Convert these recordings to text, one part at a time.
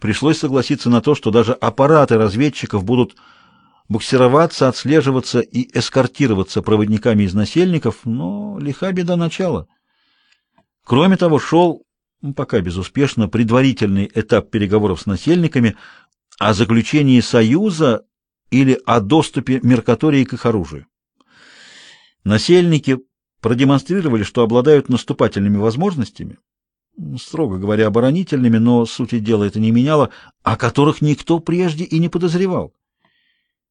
Пришлось согласиться на то, что даже аппараты разведчиков будут буксироваться, отслеживаться и эскортироваться проводниками из насельников, но лиха беда начала. Кроме того, шел, ну, пока безуспешно, предварительный этап переговоров с насельниками о заключении союза или о доступе Меркатории к их оружию. Насельники продемонстрировали, что обладают наступательными возможностями, строго говоря, оборонительными, но сути дела это не меняло, о которых никто прежде и не подозревал.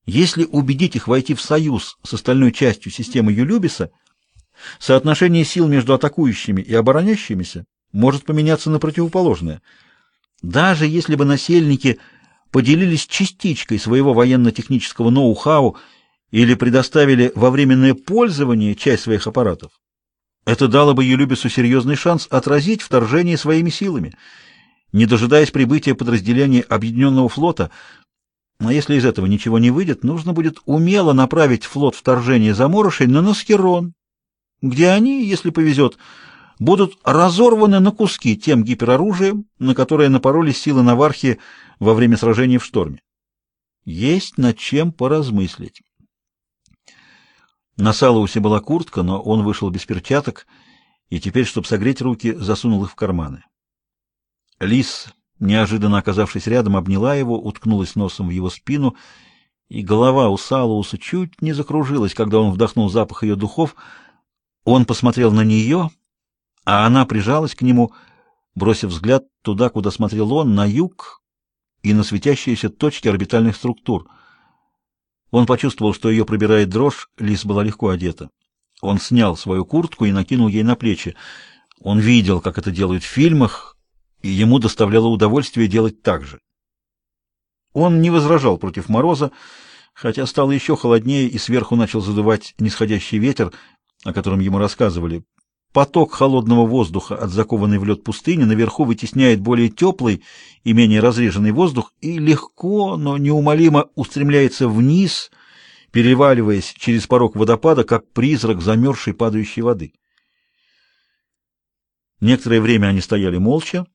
Если убедить их войти в союз с остальной частью системы Юлюбиса, соотношение сил между атакующими и обороняющимися может поменяться на противоположное. Даже если бы насельники поделились частичкой своего военно-технического ноу-хау или предоставили во временное пользование часть своих аппаратов, это дало бы Юлюбису серьезный шанс отразить вторжение своими силами, не дожидаясь прибытия подразделений Объединенного флота. А если из этого ничего не выйдет, нужно будет умело направить флот вторжения заморышей на Наскерон, где они, если повезет, будут разорваны на куски тем гипероружием, на которое напоролись силы Навархи во время сражения в шторме. Есть над чем поразмыслить. На Салаусе была куртка, но он вышел без перчаток и теперь, чтобы согреть руки, засунул их в карманы. Лис, неожиданно оказавшись рядом, обняла его, уткнулась носом в его спину, и голова у Салауса чуть не закружилась, когда он вдохнул запах ее духов. Он посмотрел на нее, а она прижалась к нему, бросив взгляд туда, куда смотрел он, на юг и на светящиеся точки орбитальных структур — он почувствовал, что ее пробирает дрожь, Лис была легко одета. Он снял свою куртку и накинул ей на плечи. Он видел, как это делают в фильмах, и ему доставляло удовольствие делать так же. Он не возражал против мороза, хотя стало еще холоднее, и сверху начал задувать нисходящий ветер, о котором ему рассказывали. Поток холодного воздуха от закованной в лед пустыни наверху вытесняет более теплый и менее разреженный воздух и легко, но неумолимо устремляется вниз, переваливаясь через порог водопада, как призрак замерзшей падающей воды. Некоторое время они стояли молча.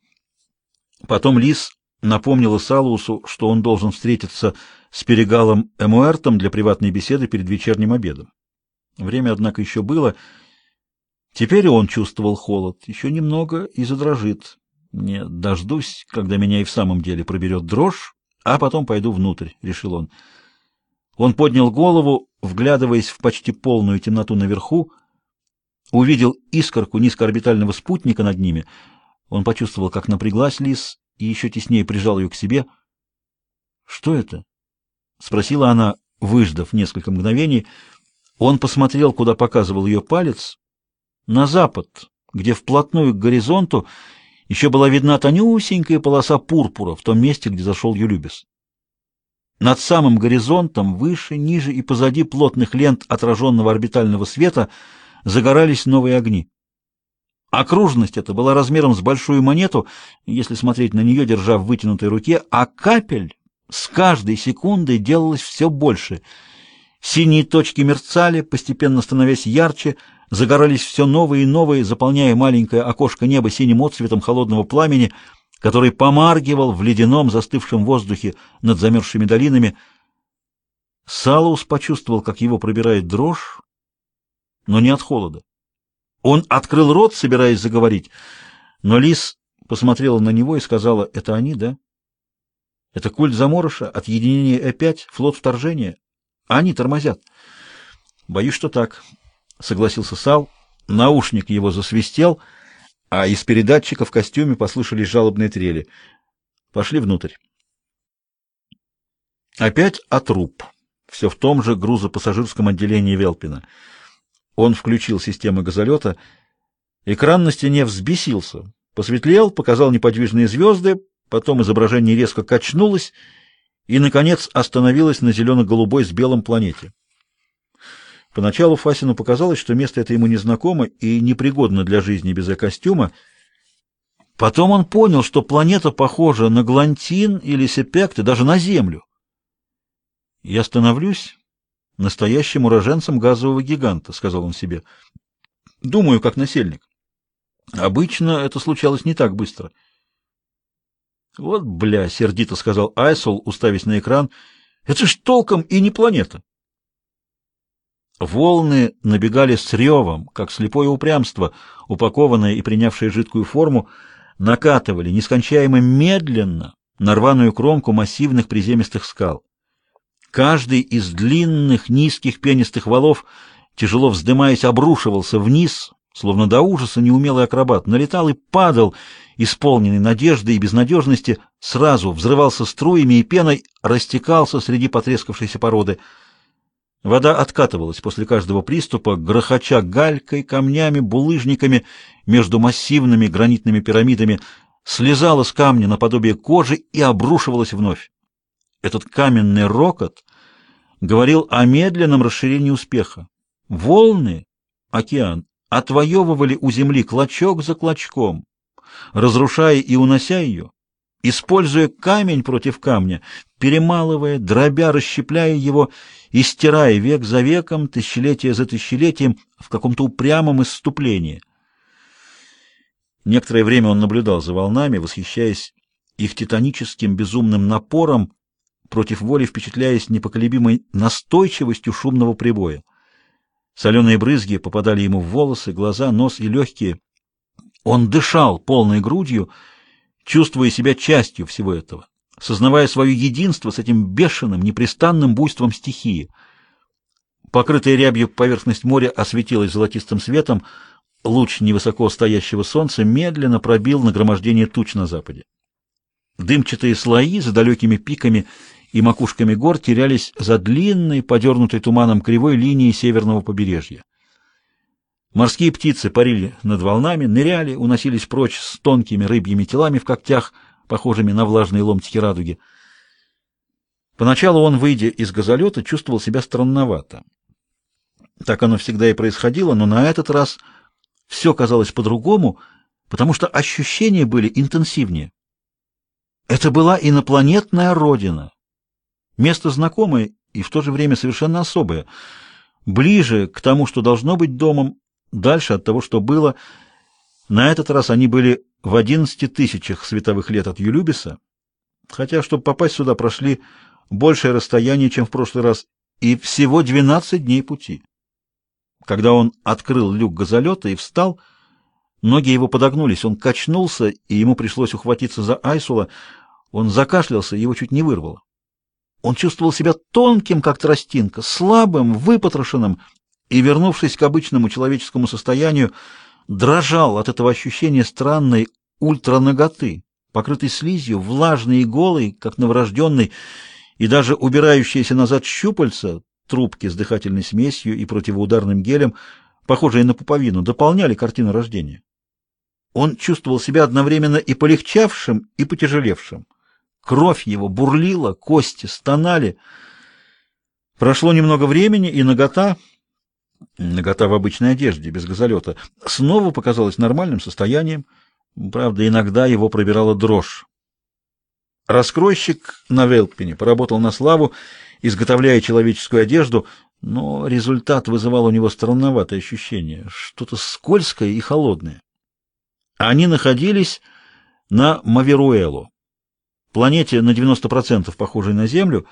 Потом Лис напомнила Салусу, что он должен встретиться с Перегалом Эмуэртом для приватной беседы перед вечерним обедом. Время, однако, еще было — Теперь он чувствовал холод. Еще немного и задрожит. Не дождусь, когда меня и в самом деле проберет дрожь, а потом пойду внутрь, — решил он. Он поднял голову, вглядываясь в почти полную темноту наверху, увидел искорку низкоорбитального спутника над ними. Он почувствовал, как напряглась лис, и еще теснее прижал ее к себе. — Что это? — спросила она, выждав несколько мгновений. Он посмотрел, куда показывал ее палец, на запад, где вплотную к горизонту еще была видна тонюсенькая полоса пурпура в том месте, где зашел Юлюбис. Над самым горизонтом, выше, ниже и позади плотных лент отраженного орбитального света загорались новые огни. Окружность эта была размером с большую монету, если смотреть на нее, держа в вытянутой руке, а капель с каждой секундой делалось все больше. Синие точки мерцали, постепенно становясь ярче, загорались все новые и новые, заполняя маленькое окошко неба синим отцветом холодного пламени, который помаргивал в ледяном застывшем воздухе над замерзшими долинами. Салус почувствовал, как его пробирает дрожь, но не от холода. Он открыл рот, собираясь заговорить, но Лис посмотрела на него и сказала, «Это они, да? Это культ заморыша, отъединение Э5, флот вторжения. Они тормозят». «Боюсь, что так», — согласился Сал. Наушник его засвистел, а из передатчика в костюме послышались жалобные трели. Пошли внутрь. Опять отруб. Все в том же грузопассажирском отделении Велпина. Он включил системы газолета. Экран на стене взбесился. Посветлел, показал неподвижные звезды, потом изображение резко качнулось и, наконец, остановилось на зелено-голубой с белым планете. Поначалу Фасину показалось, что место это ему незнакомо и непригодно для жизни без костюма. Потом он понял, что планета похожа на Глантин или Сепект, даже на Землю. «Я становлюсь настоящим уроженцем газового гиганта», — сказал он себе. «Думаю, как насельник. Обычно это случалось не так быстро». Вот, бля, сердито сказал Айсол, уставясь на экран. Это ж толком и не планета. Волны набегали с ревом, как слепое упрямство, упакованное и принявшее жидкую форму, накатывали нескончаемо медленно на рваную кромку массивных приземистых скал. Каждый из длинных низких пенистых валов, тяжело вздымаясь, обрушивался вниз, словно до ужаса неумелый акробат, налетал и падал, исполненный надежды и безнадежности, сразу взрывался струями и пеной, растекался среди потрескавшейся породы. Вода откатывалась после каждого приступа, грохоча галькой, камнями, булыжниками между массивными гранитными пирамидами, слезала с камня наподобие кожи и обрушивалась вновь. Этот каменный рокот говорил о медленном расширении успеха. Волны, океан, отвоевывали у земли клочок за клочком, разрушая и унося ее, используя камень против камня, перемалывая, дробя, расщепляя его и стирая век за веком, тысячелетие за тысячелетием в каком-то упрямом исступлении. Некоторое время он наблюдал за волнами, восхищаясь их титаническим безумным напором, против воли впечатляясь непоколебимой настойчивостью шумного прибоя. Соленые брызги попадали ему в волосы, глаза, нос и легкие. Он дышал полной грудью, чувствуя себя частью всего этого, сознавая свое единство с этим бешеным, непрестанным буйством стихии. Покрытая рябью поверхность моря осветилась золотистым светом, луч невысоко стоящего солнца медленно пробил нагромождение туч на западе. Дымчатые слои за далекими пиками и макушками гор терялись за длинной, подернутой туманом кривой линией северного побережья. Морские птицы парили над волнами, ныряли, уносились прочь с тонкими рыбьими телами в когтях, похожими на влажные ломтики радуги. Поначалу он, выйдя из газолета, чувствовал себя странновато. Так оно всегда и происходило, но на этот раз все казалось по-другому, потому что ощущения были интенсивнее. Это была инопланетная родина, Место знакомое и в то же время совершенно особое. Ближе к тому, что должно быть домом, дальше от того, что было. На этот раз они были в одиннадцати тысячах световых лет от Юлюбиса, хотя, чтобы попасть сюда, прошли большее расстояние, чем в прошлый раз, и всего двенадцать дней пути. Когда он открыл люк газолета и встал, ноги его подогнулись, он качнулся, и ему пришлось ухватиться за Айсула. Он закашлялся, его чуть не вырвало. Он чувствовал себя тонким, как тростинка, слабым, выпотрошенным, и, вернувшись к обычному человеческому состоянию, дрожал от этого ощущения странной ультраноготы, покрытой слизью, влажной и голой, как новорожденный, и даже убирающиеся назад щупальца, трубки с дыхательной смесью и противоударным гелем, похожие на пуповину, дополняли картину рождения. Он чувствовал себя одновременно и полегчавшим, и потяжелевшим. Кровь его бурлила, кости стонали. Прошло немного времени, и нагота, нагота в обычной одежде, без газолета, снова показалась нормальным состоянием. Правда, иногда его пробирала дрожь. Раскройщик на Велпине поработал на славу, изготовляя человеческую одежду, но результат вызывал у него странноватое ощущение, что-то скользкое и холодное. Они находились на Маверуэлу планете на 90% похожей на Землю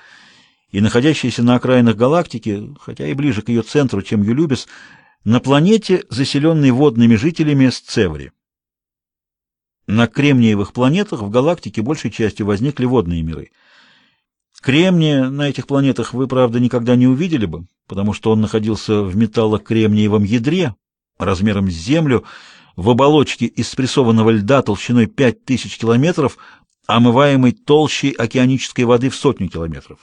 и находящейся на окраинах галактики, хотя и ближе к ее центру, чем Юлюбис, на планете, заселенной водными жителями Сцеври. На кремниевых планетах в галактике большей частью возникли водные миры. Кремния на этих планетах вы, правда, никогда не увидели бы, потому что он находился в металлокремниевом ядре, размером с Землю, в оболочке из спрессованного льда толщиной 5000 километров, омываемый толщей океанической воды в сотню километров.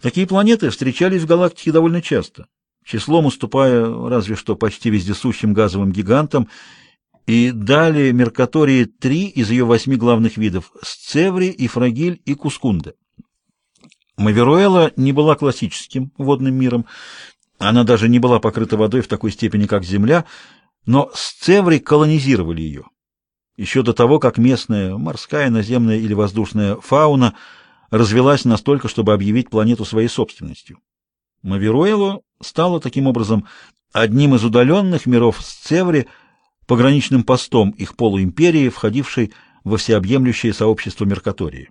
Такие планеты встречались в галактике довольно часто, числом уступая разве что почти вездесущим газовым гигантам, и далее Меркатории три из ее восьми главных видов – Сцеври, Ифрагиль и Кускунде. Маверуэла не была классическим водным миром, она даже не была покрыта водой в такой степени, как Земля, но Сцеври колонизировали ее еще до того, как местная морская, наземная или воздушная фауна развелась настолько, чтобы объявить планету своей собственностью. Маверуэло стало таким образом одним из удаленных миров Сцеври, пограничным постом их полуимперии, входившей во всеобъемлющее сообщество Меркатории.